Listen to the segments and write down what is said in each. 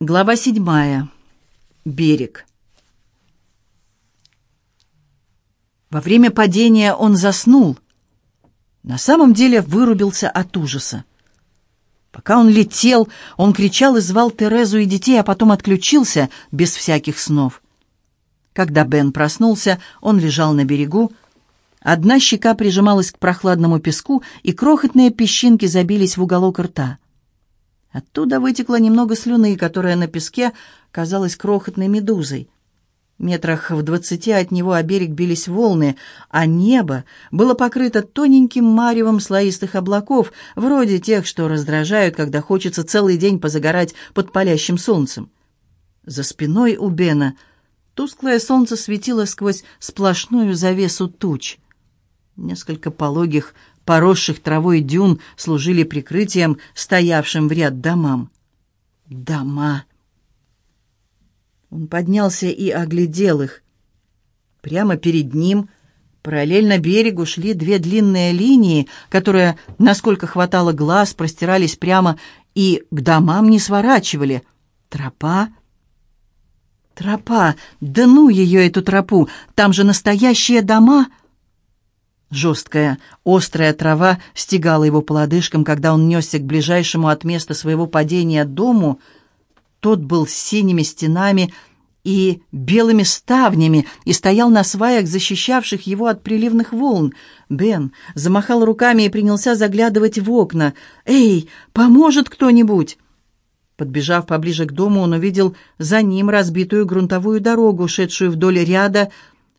Глава седьмая. Берег. Во время падения он заснул. На самом деле вырубился от ужаса. Пока он летел, он кричал и звал Терезу и детей, а потом отключился без всяких снов. Когда Бен проснулся, он лежал на берегу. Одна щека прижималась к прохладному песку, и крохотные песчинки забились в уголок рта. Оттуда вытекло немного слюны, которая на песке казалась крохотной медузой. Метрах в двадцати от него о берег бились волны, а небо было покрыто тоненьким маревом слоистых облаков, вроде тех, что раздражают, когда хочется целый день позагорать под палящим солнцем. За спиной у Бена тусклое солнце светило сквозь сплошную завесу туч. Несколько пологих поросших травой дюн служили прикрытием стоявшим в ряд домам. Дома. Он поднялся и оглядел их. Прямо перед ним, параллельно берегу, шли две длинные линии, которые, насколько хватало глаз, простирались прямо и к домам не сворачивали. Тропа. Тропа. Да ну ее, эту тропу! Там же настоящие дома — Жесткая, острая трава стегала его по лодыжкам, когда он несся к ближайшему от места своего падения дому. Тот был с синими стенами и белыми ставнями и стоял на сваях, защищавших его от приливных волн. Бен замахал руками и принялся заглядывать в окна. «Эй, поможет кто-нибудь!» Подбежав поближе к дому, он увидел за ним разбитую грунтовую дорогу, шедшую вдоль ряда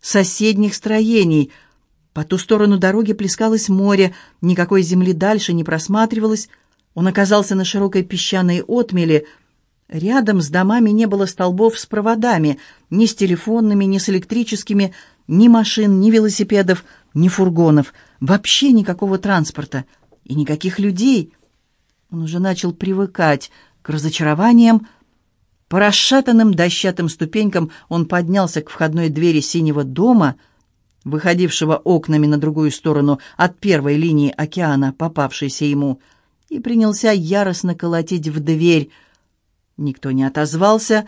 соседних строений — по ту сторону дороги плескалось море, никакой земли дальше не просматривалось. Он оказался на широкой песчаной отмеле. Рядом с домами не было столбов с проводами, ни с телефонными, ни с электрическими, ни машин, ни велосипедов, ни фургонов. Вообще никакого транспорта и никаких людей. Он уже начал привыкать к разочарованиям. По расшатанным дощатым ступенькам он поднялся к входной двери синего дома — выходившего окнами на другую сторону от первой линии океана, попавшейся ему, и принялся яростно колотить в дверь. Никто не отозвался.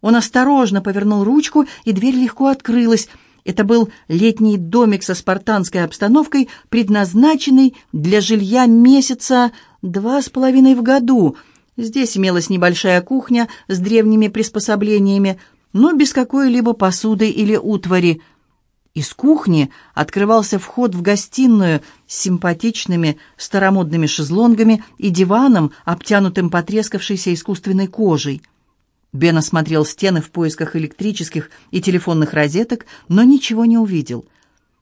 Он осторожно повернул ручку, и дверь легко открылась. Это был летний домик со спартанской обстановкой, предназначенный для жилья месяца два с половиной в году. Здесь имелась небольшая кухня с древними приспособлениями, но без какой-либо посуды или утвари — из кухни открывался вход в гостиную с симпатичными старомодными шезлонгами и диваном, обтянутым потрескавшейся искусственной кожей. Бен осмотрел стены в поисках электрических и телефонных розеток, но ничего не увидел.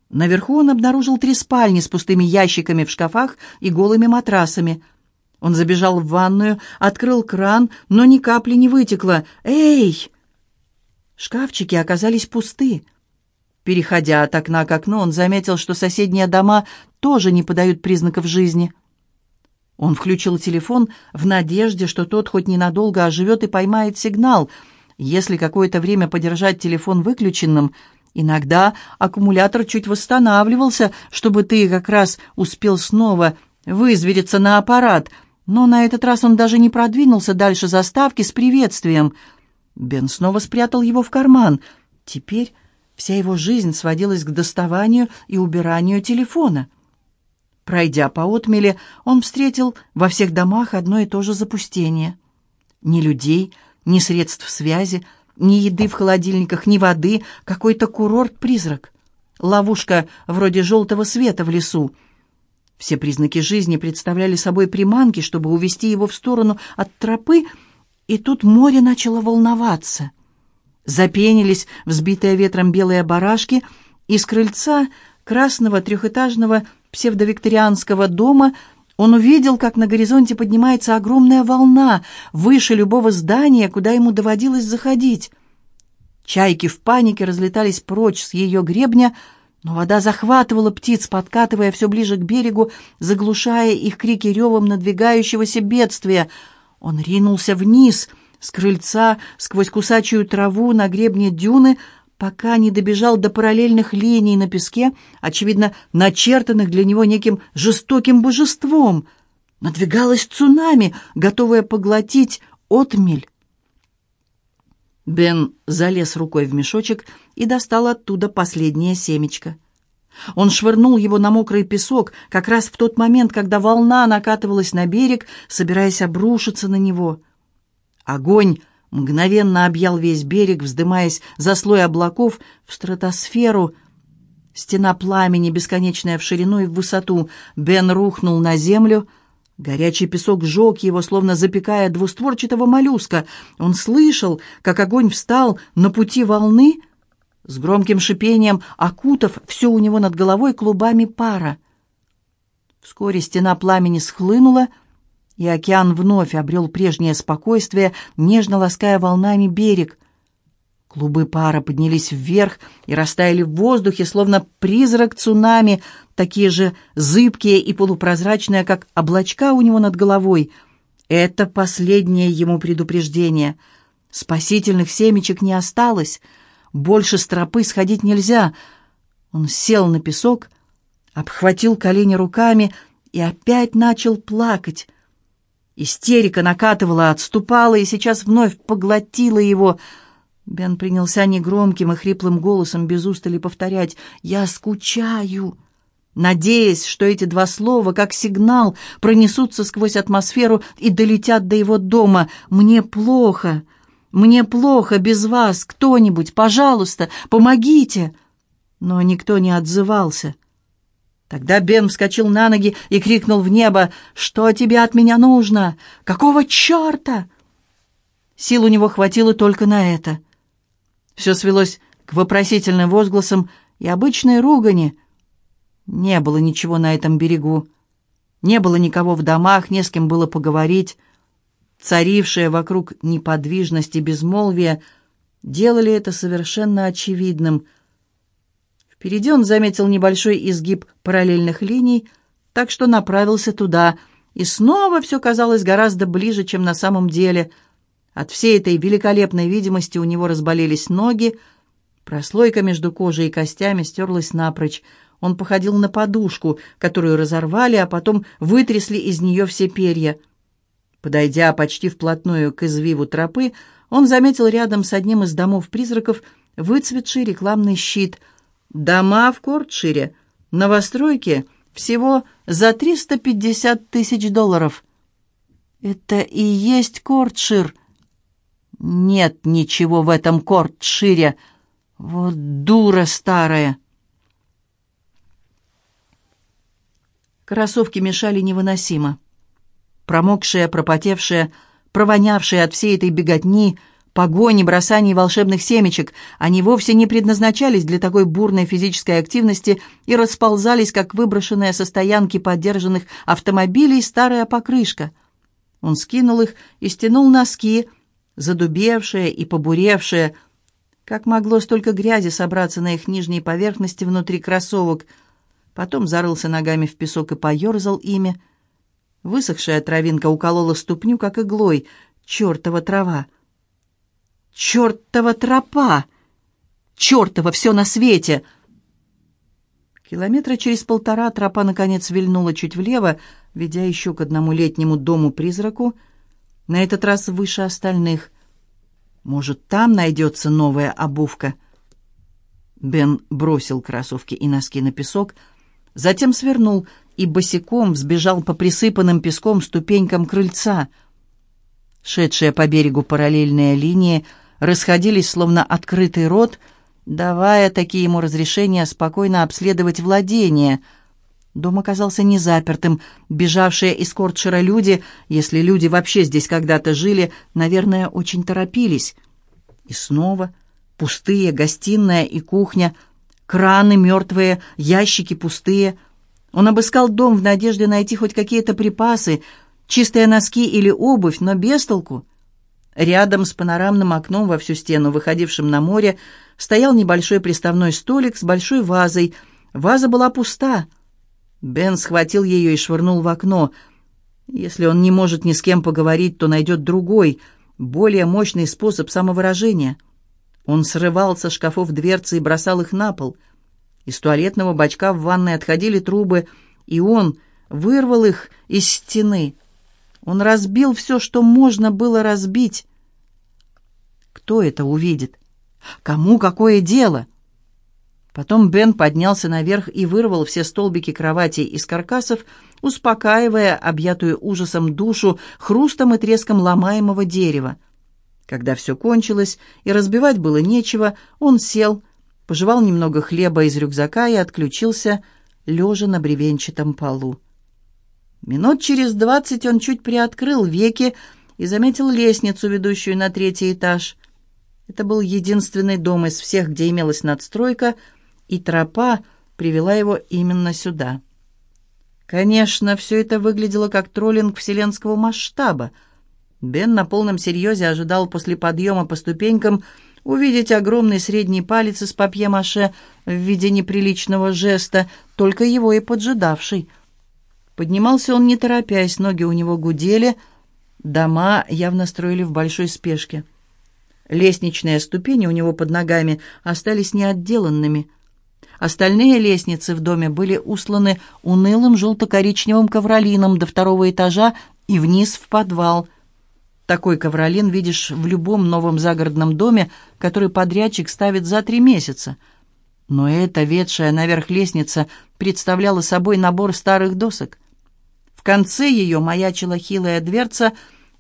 Наверху он обнаружил три спальни с пустыми ящиками в шкафах и голыми матрасами. Он забежал в ванную, открыл кран, но ни капли не вытекло. «Эй!» Шкафчики оказались пусты. Переходя от окна к окну, он заметил, что соседние дома тоже не подают признаков жизни. Он включил телефон в надежде, что тот хоть ненадолго оживет и поймает сигнал. Если какое-то время подержать телефон выключенным, иногда аккумулятор чуть восстанавливался, чтобы ты как раз успел снова вызвериться на аппарат, но на этот раз он даже не продвинулся дальше заставки с приветствием. Бен снова спрятал его в карман. Теперь Вся его жизнь сводилась к доставанию и убиранию телефона. Пройдя по отмеле, он встретил во всех домах одно и то же запустение. Ни людей, ни средств связи, ни еды в холодильниках, ни воды, какой-то курорт-призрак. Ловушка вроде желтого света в лесу. Все признаки жизни представляли собой приманки, чтобы увести его в сторону от тропы, и тут море начало волноваться. Запенились взбитые ветром белые барашки, и с крыльца красного трехэтажного псевдовикторианского дома он увидел, как на горизонте поднимается огромная волна, выше любого здания, куда ему доводилось заходить. Чайки в панике разлетались прочь с ее гребня, но вода захватывала птиц, подкатывая все ближе к берегу, заглушая их крики ревом надвигающегося бедствия. Он ринулся вниз — с крыльца, сквозь кусачую траву на гребне дюны, пока не добежал до параллельных линий на песке, очевидно, начертанных для него неким жестоким божеством. Надвигалось цунами, готовое поглотить отмель. Бен залез рукой в мешочек и достал оттуда последнее семечко. Он швырнул его на мокрый песок как раз в тот момент, когда волна накатывалась на берег, собираясь обрушиться на него. Огонь мгновенно объял весь берег, вздымаясь за слой облаков в стратосферу. Стена пламени, бесконечная в ширину и в высоту. Бен рухнул на землю — Горячий песок жег его, словно запекая двустворчатого моллюска. Он слышал, как огонь встал на пути волны, с громким шипением окутав все у него над головой клубами пара. Вскоре стена пламени схлынула, и океан вновь обрел прежнее спокойствие, нежно лаская волнами берег. Клубы пара поднялись вверх и растаяли в воздухе, словно призрак цунами, такие же зыбкие и полупрозрачные, как облачка у него над головой. Это последнее ему предупреждение. Спасительных семечек не осталось. Больше с тропы сходить нельзя. Он сел на песок, обхватил колени руками и опять начал плакать. Истерика накатывала, отступала и сейчас вновь поглотила его — Бен принялся негромким и хриплым голосом без устали повторять «Я скучаю», надеясь, что эти два слова, как сигнал, пронесутся сквозь атмосферу и долетят до его дома. «Мне плохо, мне плохо без вас, кто-нибудь, пожалуйста, помогите!» Но никто не отзывался. Тогда Бен вскочил на ноги и крикнул в небо «Что тебе от меня нужно? Какого черта?» Сил у него хватило только на это — все свелось к вопросительным возгласам и обычной ругани. Не было ничего на этом берегу. Не было никого в домах, не с кем было поговорить. Царившая вокруг неподвижность и безмолвие делали это совершенно очевидным. Впереди он заметил небольшой изгиб параллельных линий, так что направился туда, и снова все казалось гораздо ближе, чем на самом деле — от всей этой великолепной видимости у него разболелись ноги, прослойка между кожей и костями стерлась напрочь. Он походил на подушку, которую разорвали, а потом вытрясли из нее все перья. Подойдя почти вплотную к извиву тропы, он заметил рядом с одним из домов-призраков выцветший рекламный щит. «Дома в Кортшире. Новостройки всего за 350 тысяч долларов». «Это и есть Кортшир», нет ничего в этом Кортшире. Вот дура старая. Кроссовки мешали невыносимо. Промокшие, пропотевшие, провонявшие от всей этой беготни, погони, бросаний волшебных семечек, они вовсе не предназначались для такой бурной физической активности и расползались, как выброшенные со стоянки подержанных автомобилей старая покрышка. Он скинул их и стянул носки, задубевшее и побуревшее. Как могло столько грязи собраться на их нижней поверхности внутри кроссовок? Потом зарылся ногами в песок и поерзал ими. Высохшая травинка уколола ступню, как иглой. Чертова трава! Чертова тропа! Чертова все на свете! Километра через полтора тропа, наконец, вильнула чуть влево, ведя еще к одному летнему дому-призраку, на этот раз выше остальных. Может, там найдется новая обувка? Бен бросил кроссовки и носки на песок, затем свернул и босиком взбежал по присыпанным песком ступенькам крыльца. Шедшие по берегу параллельные линии расходились, словно открытый рот, давая такие ему разрешения спокойно обследовать владение — Дом оказался незапертым. Бежавшие из Кортшира люди, если люди вообще здесь когда-то жили, наверное, очень торопились. И снова пустые гостиная и кухня, краны мертвые, ящики пустые. Он обыскал дом в надежде найти хоть какие-то припасы, чистые носки или обувь, но без толку. Рядом с панорамным окном во всю стену, выходившим на море, стоял небольшой приставной столик с большой вазой. Ваза была пуста — Бен схватил ее и швырнул в окно. Если он не может ни с кем поговорить, то найдет другой, более мощный способ самовыражения. Он срывал со шкафов дверцы и бросал их на пол. Из туалетного бачка в ванной отходили трубы, и он вырвал их из стены. Он разбил все, что можно было разбить. кто это увидит? Кому какое дело? Потом Бен поднялся наверх и вырвал все столбики кровати из каркасов, успокаивая объятую ужасом душу хрустом и треском ломаемого дерева. Когда все кончилось и разбивать было нечего, он сел, пожевал немного хлеба из рюкзака и отключился, лежа на бревенчатом полу. Минут через двадцать он чуть приоткрыл веки и заметил лестницу, ведущую на третий этаж. Это был единственный дом из всех, где имелась надстройка — и тропа привела его именно сюда. Конечно, все это выглядело как троллинг вселенского масштаба. Бен на полном серьезе ожидал после подъема по ступенькам увидеть огромный средний палец из папье-маше в виде неприличного жеста, только его и поджидавший. Поднимался он не торопясь, ноги у него гудели, дома явно строили в большой спешке. Лестничные ступени у него под ногами остались неотделанными. Остальные лестницы в доме были усланы унылым желто-коричневым ковролином до второго этажа и вниз в подвал. Такой ковролин видишь в любом новом загородном доме, который подрядчик ставит за три месяца. Но эта ветшая наверх лестница представляла собой набор старых досок. Конце ее маячила хилая дверца,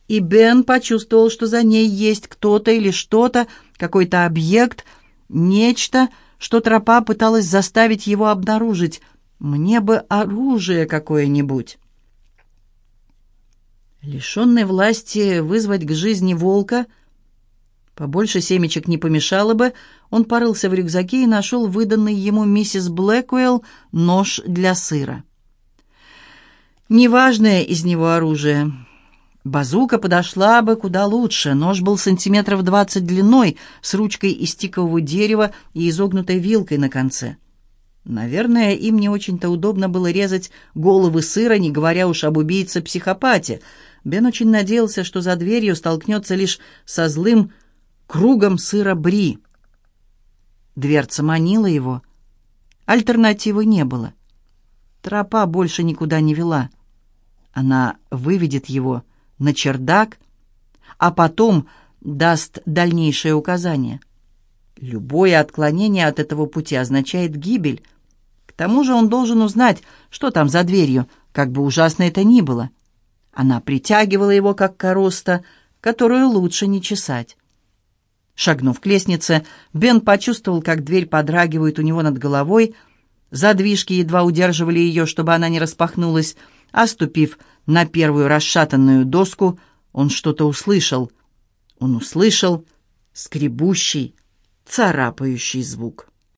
и Бен почувствовал, что за ней есть кто-то или что-то, какой-то объект, нечто — что тропа пыталась заставить его обнаружить. «Мне бы оружие какое-нибудь». Лишенный власти вызвать к жизни волка, побольше семечек не помешало бы, он порылся в рюкзаке и нашел выданный ему миссис Блэквелл нож для сыра. Неважное из него оружие — Базука подошла бы куда лучше. Нож был сантиметров двадцать длиной, с ручкой из тикового дерева и изогнутой вилкой на конце. Наверное, им не очень-то удобно было резать головы сыра, не говоря уж об убийце-психопате. Бен очень надеялся, что за дверью столкнется лишь со злым кругом сыра Бри. Дверца манила его. Альтернативы не было. Тропа больше никуда не вела. Она выведет его на чердак, а потом даст дальнейшее указание. Любое отклонение от этого пути означает гибель. К тому же он должен узнать, что там за дверью, как бы ужасно это ни было. Она притягивала его, как короста, которую лучше не чесать. Шагнув к лестнице, Бен почувствовал, как дверь подрагивает у него над головой. Задвижки едва удерживали ее, чтобы она не распахнулась, а ступив на первую расшатанную доску, он что-то услышал. Он услышал скребущий, царапающий звук.